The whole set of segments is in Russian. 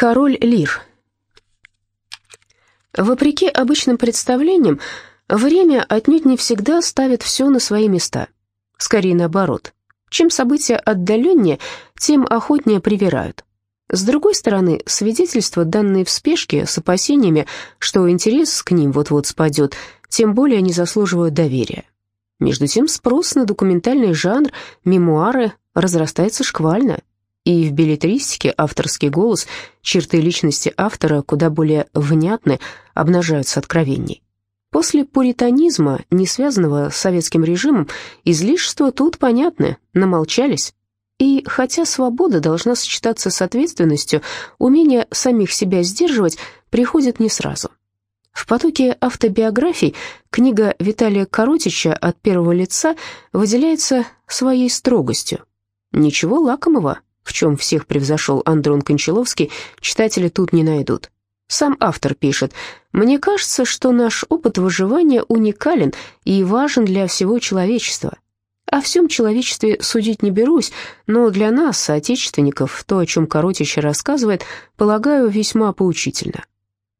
Король Лир. Вопреки обычным представлениям, время отнюдь не всегда ставит все на свои места. Скорее наоборот. Чем события отдаленнее, тем охотнее привирают. С другой стороны, свидетельства, данные в спешке, с опасениями, что интерес к ним вот-вот спадет, тем более они заслуживают доверия. Между тем спрос на документальный жанр, мемуары разрастается шквально – и в билетристике авторский голос, черты личности автора куда более внятны, обнажаются откровенней. После пуританизма, не связанного с советским режимом, излишества тут понятны, намолчались. И хотя свобода должна сочетаться с ответственностью, умение самих себя сдерживать приходит не сразу. В потоке автобиографий книга Виталия Коротича «От первого лица» выделяется своей строгостью. Ничего лакомого, в чем всех превзошел Андрон Кончаловский, читатели тут не найдут. Сам автор пишет, «Мне кажется, что наш опыт выживания уникален и важен для всего человечества. О всем человечестве судить не берусь, но для нас, соотечественников, то, о чем Коротич рассказывает, полагаю, весьма поучительно».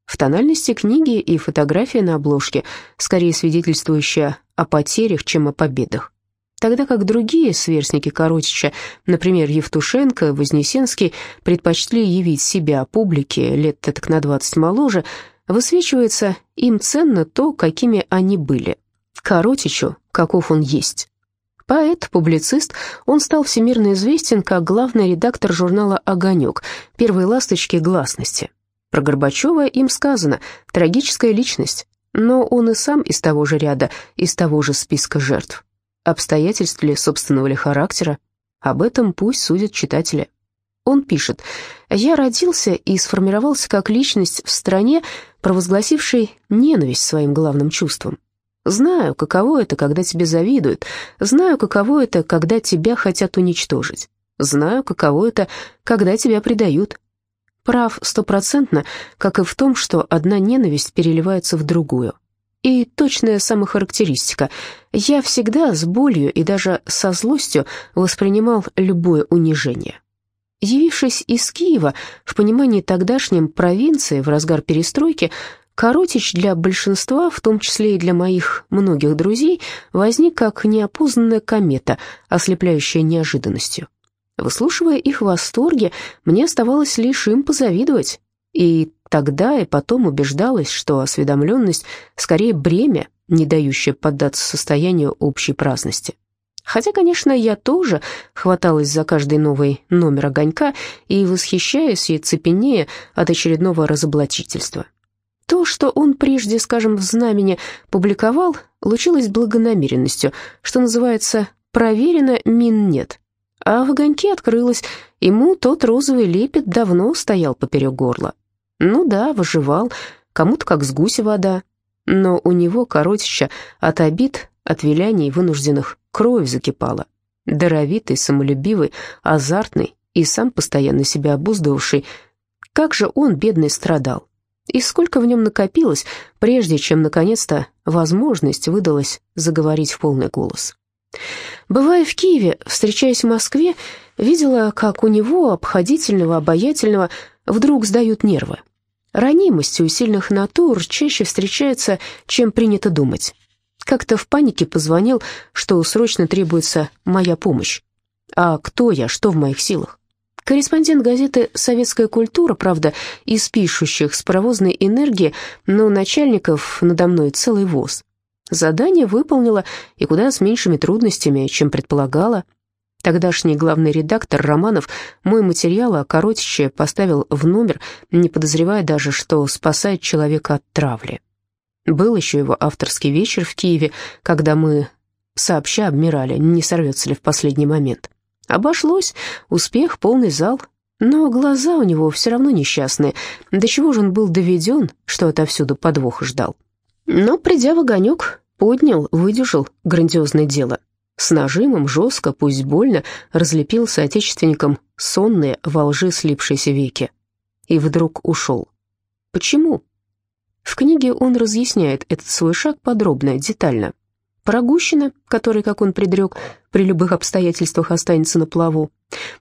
В тональности книги и фотография на обложке, скорее свидетельствующая о потерях, чем о победах тогда как другие сверстники Коротича, например, Евтушенко, Вознесенский, предпочли явить себя публике лет так на 20 моложе, высвечивается им ценно то, какими они были. Коротичу, каков он есть. Поэт, публицист, он стал всемирно известен как главный редактор журнала «Огонек», первой ласточки гласности. Про Горбачева им сказано «трагическая личность», но он и сам из того же ряда, из того же списка жертв обстоятельств ли собственного ли характера, об этом пусть судят читатели. Он пишет, «Я родился и сформировался как личность в стране, провозгласившей ненависть своим главным чувством. Знаю, каково это, когда тебе завидуют, знаю, каково это, когда тебя хотят уничтожить, знаю, каково это, когда тебя предают. Прав стопроцентно, как и в том, что одна ненависть переливается в другую. И точная самохарактеристика. Я всегда с болью и даже со злостью воспринимал любое унижение. Явившись из Киева, в понимании тогдашнем провинции в разгар перестройки, Коротич для большинства, в том числе и для моих многих друзей, возник как неопознанная комета, ослепляющая неожиданностью. Выслушивая их восторги, мне оставалось лишь им позавидовать. И Тогда и потом убеждалась, что осведомленность скорее бремя, не дающее поддаться состоянию общей праздности. Хотя, конечно, я тоже хваталась за каждый новый номер огонька и восхищаясь и цепенея от очередного разоблачительства. То, что он прежде, скажем, в знамени публиковал, лучилось благонамеренностью, что называется «проверено, мин нет». А в огоньке открылось, ему тот розовый лепет давно стоял поперек горла. Ну да, выживал, кому-то как с гуся вода. Но у него, коротища, от обид, от виляний вынужденных кровь закипала. Даровитый, самолюбивый, азартный и сам постоянно себя обуздывавший. Как же он, бедный, страдал. И сколько в нем накопилось, прежде чем, наконец-то, возможность выдалась заговорить в полный голос. Бывая в Киеве, встречаясь в Москве, видела, как у него, обходительного, обаятельного, вдруг сдают нервы. Ранимость у сильных натур чаще встречается, чем принято думать. Как-то в панике позвонил, что срочно требуется моя помощь. А кто я, что в моих силах? Корреспондент газеты «Советская культура», правда, из пишущих с паровозной энергии, но начальников надо мной целый воз. Задание выполнила и куда с меньшими трудностями, чем предполагала. Тогдашний главный редактор Романов мой материал о Коротиче поставил в номер, не подозревая даже, что спасает человека от травли. Был еще его авторский вечер в Киеве, когда мы сообща обмирали, не сорвется ли в последний момент. Обошлось, успех, полный зал, но глаза у него все равно несчастные. До чего же он был доведен, что отовсюду подвоха ждал. Но, придя в огонек, поднял, выдержал грандиозное дело — с нажимом, жестко, пусть больно, разлепил соотечественникам сонные во лжи слипшиеся веки. И вдруг ушел. Почему? В книге он разъясняет этот свой шаг подробно, детально. про Гущина, который, как он предрек, при любых обстоятельствах останется на плаву,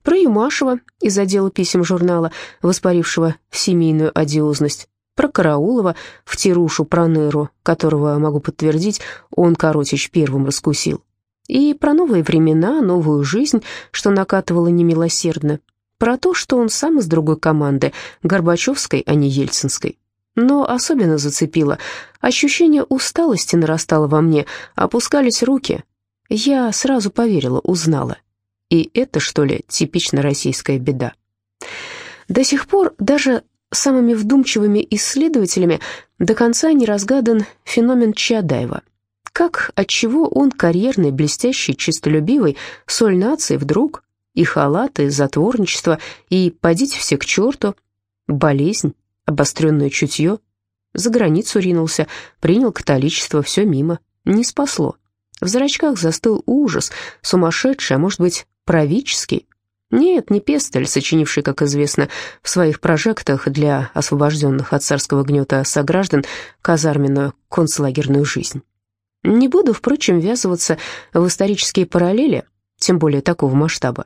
про Юмашева из отдела писем журнала, воспарившего семейную одиозность, про Караулова в тирушу про Ныру, которого, могу подтвердить, он, Коротич, первым раскусил, и про новые времена, новую жизнь, что накатывало немилосердно, про то, что он сам из другой команды, Горбачевской, а не Ельцинской. Но особенно зацепило. Ощущение усталости нарастало во мне, опускались руки. Я сразу поверила, узнала. И это, что ли, типично российская беда. До сих пор даже самыми вдумчивыми исследователями до конца не разгадан феномен Чадаева. Как, отчего он, карьерный, блестящий, чистолюбивый, соль нации, вдруг и халаты, и затворничество, и подите все к черту, болезнь, обостренное чутье. За границу ринулся, принял католичество, все мимо, не спасло. В зрачках застыл ужас, сумасшедший, а может быть, правительский. Нет, не Пестель, сочинивший, как известно, в своих прожектах для освобожденных от царского гнета сограждан казарменную концлагерную жизнь. Не буду, впрочем, ввязываться в исторические параллели, тем более такого масштаба.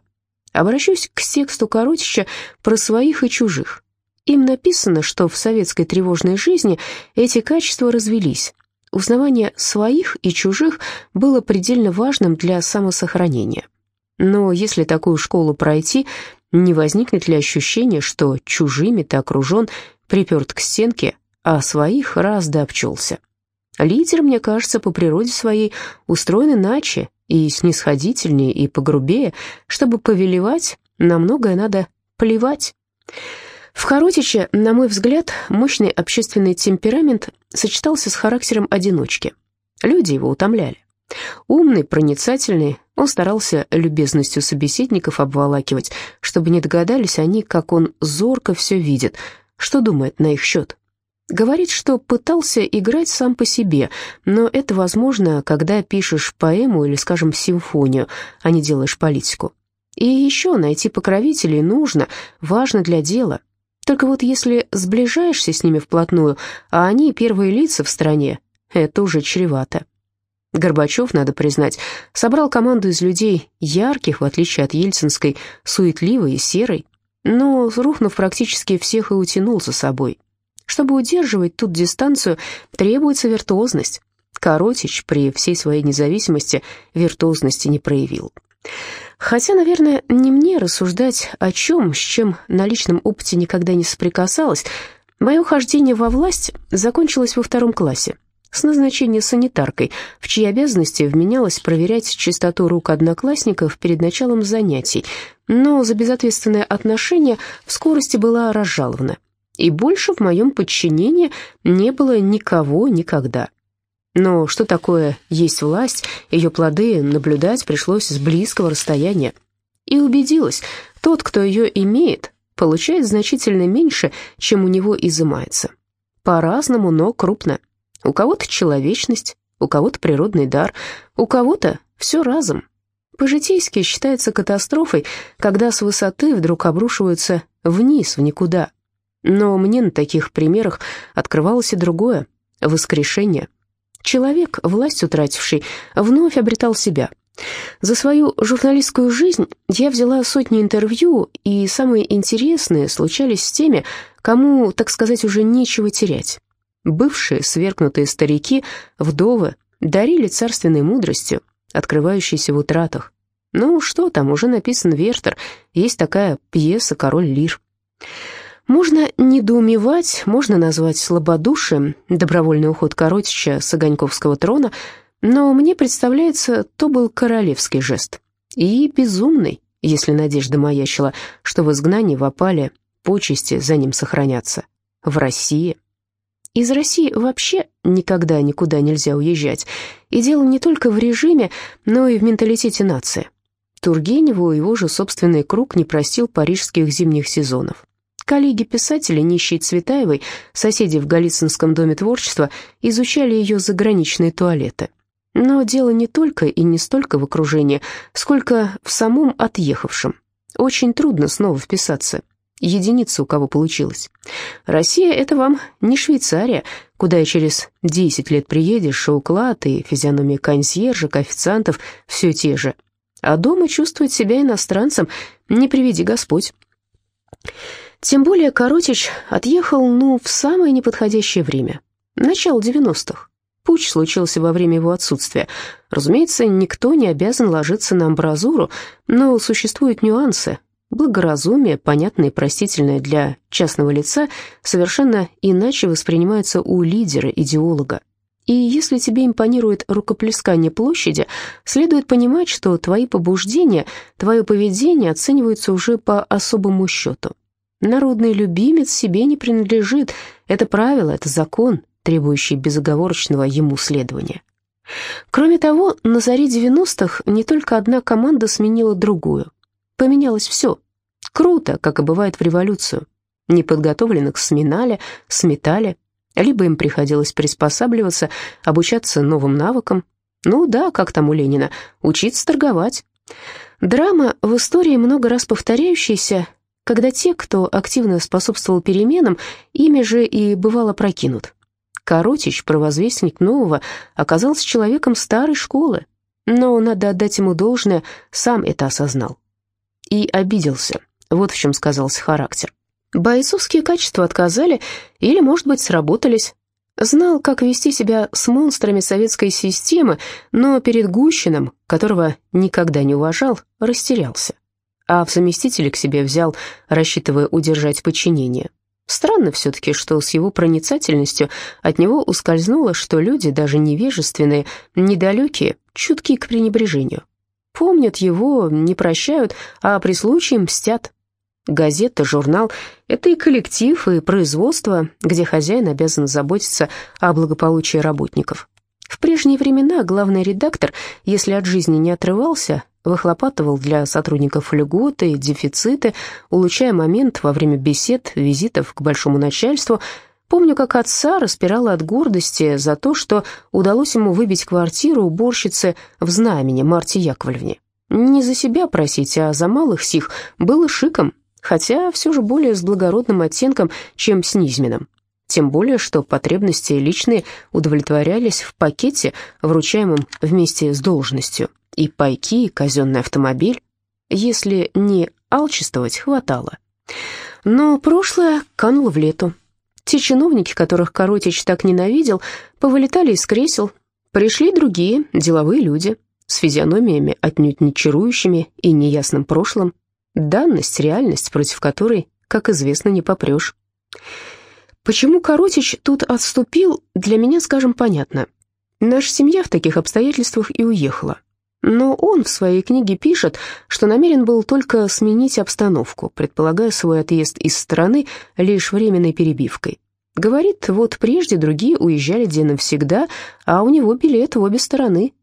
Обращусь к тексту Коротича про своих и чужих. Им написано, что в советской тревожной жизни эти качества развелись. Узнавание своих и чужих было предельно важным для самосохранения. Но если такую школу пройти, не возникнет ли ощущение, что чужими ты окружен, приперт к стенке, а своих раз да обчелся? Лидер, мне кажется, по природе своей устроен иначе и снисходительнее, и погрубее. Чтобы повелевать, на многое надо плевать. В Коротиче, на мой взгляд, мощный общественный темперамент сочетался с характером одиночки. Люди его утомляли. Умный, проницательный, он старался любезностью собеседников обволакивать, чтобы не догадались они, как он зорко все видит, что думает на их счет. Говорит, что пытался играть сам по себе, но это возможно, когда пишешь поэму или, скажем, симфонию, а не делаешь политику. И еще найти покровителей нужно, важно для дела. Только вот если сближаешься с ними вплотную, а они первые лица в стране, это уже чревато. Горбачев, надо признать, собрал команду из людей ярких, в отличие от ельцинской, суетливой и серой, но, рухнув практически всех и утянул за собой. Чтобы удерживать тут дистанцию, требуется виртуозность. Коротич при всей своей независимости виртуозности не проявил. Хотя, наверное, не мне рассуждать о чем, с чем на личном опыте никогда не соприкасалась, мое хождение во власть закончилось во втором классе с назначения санитаркой, в чьи обязанности вменялось проверять чистоту рук одноклассников перед началом занятий, но за безответственное отношение в скорости была разжалована. И больше в моем подчинении не было никого никогда. Но что такое есть власть, ее плоды наблюдать пришлось с близкого расстояния. И убедилась, тот, кто ее имеет, получает значительно меньше, чем у него изымается. По-разному, но крупно. У кого-то человечность, у кого-то природный дар, у кого-то все разом. По-житейски считается катастрофой, когда с высоты вдруг обрушиваются вниз, в никуда. Но мне на таких примерах открывалось и другое — воскрешение. Человек, власть утративший, вновь обретал себя. За свою журналистскую жизнь я взяла сотни интервью, и самые интересные случались с теми, кому, так сказать, уже нечего терять. Бывшие свергнутые старики, вдовы, дарили царственной мудростью, открывающейся в утратах. Ну, что там, уже написан Вертер, есть такая пьеса «Король Лир». Можно недоумевать, можно назвать слабодушием добровольный уход Коротича с Огоньковского трона, но мне представляется, то был королевский жест. И безумный, если надежда маячила, что в изгнании в опале почести за ним сохранятся. В России. Из России вообще никогда никуда нельзя уезжать. И дело не только в режиме, но и в менталитете нации. Тургеневу его же собственный круг не простил парижских зимних сезонов. Коллеги-писатели Нищей Цветаевой, соседи в Голицынском доме творчества, изучали ее заграничные туалеты. Но дело не только и не столько в окружении, сколько в самом отъехавшем. Очень трудно снова вписаться. единицы у кого получилось. Россия — это вам не Швейцария, куда через 10 лет приедешь, и уклад, и физиономия консьержек, официантов все те же. А дома чувствовать себя иностранцем не приведи Господь. Тем более Коротич отъехал, ну, в самое неподходящее время. Начало 90-х. Путь случился во время его отсутствия. Разумеется, никто не обязан ложиться на амбразуру, но существуют нюансы. Благоразумие, понятное и простительное для частного лица, совершенно иначе воспринимается у лидера, идеолога. И если тебе импонирует рукоплескание площади, следует понимать, что твои побуждения, твое поведение оцениваются уже по особому счету. Народный любимец себе не принадлежит. Это правило, это закон, требующий безоговорочного ему следования. Кроме того, на заре 90-х не только одна команда сменила другую. Поменялось все. Круто, как и бывает в революцию. Неподготовленных сминали, сметали, либо им приходилось приспосабливаться, обучаться новым навыкам. Ну да, как там у Ленина, учиться торговать. Драма в истории много раз повторяющаяся, когда те, кто активно способствовал переменам, ими же и бывало прокинут. Коротич, провозвестник нового, оказался человеком старой школы, но, надо отдать ему должное, сам это осознал. И обиделся, вот в чем сказался характер. Бойцовские качества отказали или, может быть, сработались. Знал, как вести себя с монстрами советской системы, но перед Гущиным, которого никогда не уважал, растерялся. А в заместителе к себе взял, рассчитывая удержать подчинение. Странно все-таки, что с его проницательностью от него ускользнуло, что люди, даже невежественные, недалекие, чутки к пренебрежению. Помнят его, не прощают, а при случае мстят. Газета, журнал — это и коллектив, и производство, где хозяин обязан заботиться о благополучии работников. В прежние времена главный редактор, если от жизни не отрывался, выхлопатывал для сотрудников льготы, дефициты, улучшая момент во время бесед, визитов к большому начальству. Помню, как отца распирала от гордости за то, что удалось ему выбить квартиру уборщицы в знамени Марте Яковлевне. Не за себя просить, а за малых сих было шиком, хотя все же более с благородным оттенком, чем с низменным. Тем более, что потребности личные удовлетворялись в пакете, вручаемом вместе с должностью и пайки, и казенный автомобиль. Если не алчествовать, хватало. Но прошлое кануло в лету. Те чиновники, которых Коротич так ненавидел, повылетали из кресел. Пришли другие, деловые люди, с физиономиями отнюдь не чарующими и неясным прошлым. Данность, реальность, против которой, как известно, не попрешь. Почему Коротич тут отступил, для меня, скажем, понятно. Наша семья в таких обстоятельствах и уехала. Но он в своей книге пишет, что намерен был только сменить обстановку, предполагая свой отъезд из страны лишь временной перебивкой. Говорит, вот прежде другие уезжали где навсегда, а у него билет в обе стороны.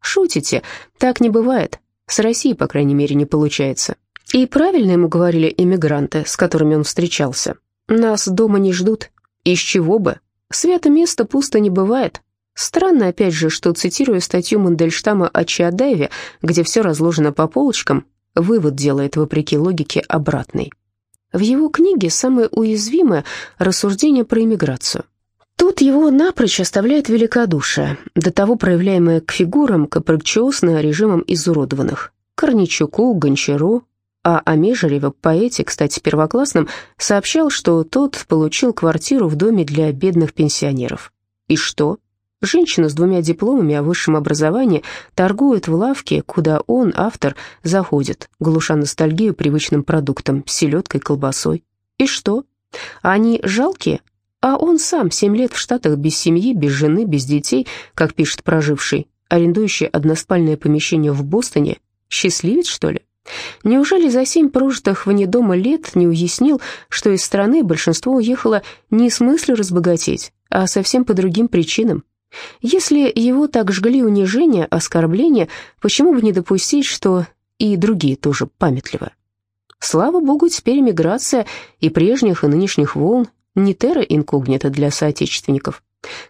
Шутите, так не бывает. С Россией, по крайней мере, не получается. И правильно ему говорили иммигранты, с которыми он встречался. Нас дома не ждут. Из чего бы? Свято место пусто не бывает. Странно, опять же, что, цитируя статью Мандельштама о Чаадаеве, где все разложено по полочкам, вывод делает, вопреки логике, обратный. В его книге самое уязвимое рассуждение про иммиграцию. Тут его напрочь оставляет великодушие, до того проявляемое к фигурам, капрыкчиосно режимом изуродованных. Корничуку, Гончару, а о Межереве, поэте, кстати, первоклассном, сообщал, что тот получил квартиру в доме для бедных пенсионеров. И что? Женщина с двумя дипломами о высшем образовании торгует в лавке, куда он, автор, заходит, глуша ностальгию привычным продуктом, селедкой, колбасой. И что? Они жалкие? А он сам семь лет в Штатах без семьи, без жены, без детей, как пишет проживший, арендующий односпальное помещение в Бостоне. Счастливец, что ли? Неужели за семь прожитых вне дома лет не уяснил, что из страны большинство уехало не с мыслью разбогатеть, а совсем по другим причинам? Если его так жгли унижения, оскорбления, почему бы не допустить, что и другие тоже памятливы? Слава богу, теперь миграция и прежних, и нынешних волн не терра инкогнита для соотечественников.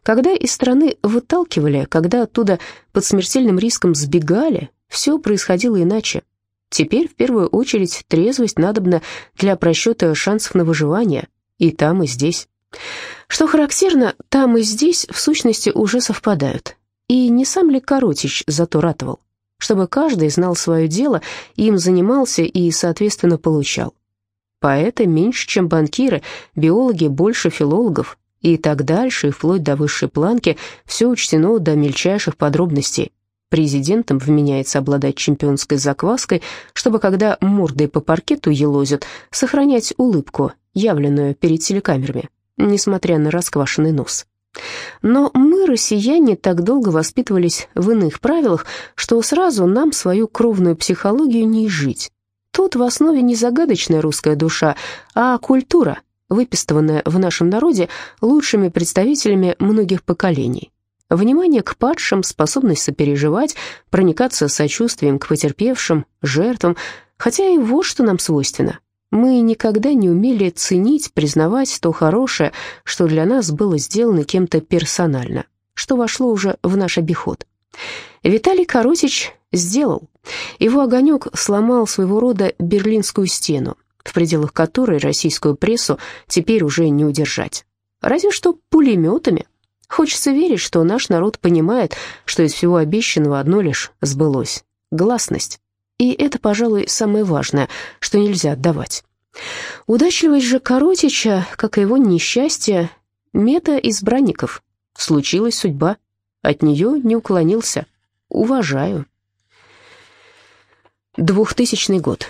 Когда из страны выталкивали, когда оттуда под смертельным риском сбегали, все происходило иначе. Теперь в первую очередь трезвость надобна для просчета шансов на выживание и там, и здесь. Что характерно, там и здесь в сущности уже совпадают. И не сам ли Коротич зато ратовал? Чтобы каждый знал свое дело, им занимался и, соответственно, получал. Поэты меньше, чем банкиры, биологи больше филологов, и так дальше, и вплоть до высшей планки, все учтено до мельчайших подробностей. Президентом вменяется обладать чемпионской закваской, чтобы, когда мордой по паркету елозят, сохранять улыбку, явленную перед телекамерами, несмотря на расквашенный нос. Но мы, россияне, так долго воспитывались в иных правилах, что сразу нам свою кровную психологию не изжить. Тут в основе не загадочная русская душа, а культура, выпистыванная в нашем народе лучшими представителями многих поколений. Внимание к падшим, способность сопереживать, проникаться сочувствием к потерпевшим, жертвам, хотя и вот что нам свойственно. Мы никогда не умели ценить, признавать то хорошее, что для нас было сделано кем-то персонально, что вошло уже в наш обиход. Виталий Коротич сделал. Его огонек сломал своего рода Берлинскую стену, в пределах которой российскую прессу теперь уже не удержать. Разве что пулеметами. Хочется верить, что наш народ понимает, что из всего обещанного одно лишь сбылось — гласность. И это, пожалуй, самое важное, что нельзя отдавать. Удачливость же Коротича, как и его несчастье, мета избранников. Случилась судьба. От нее не уклонился. Уважаю. Двухтысячный год.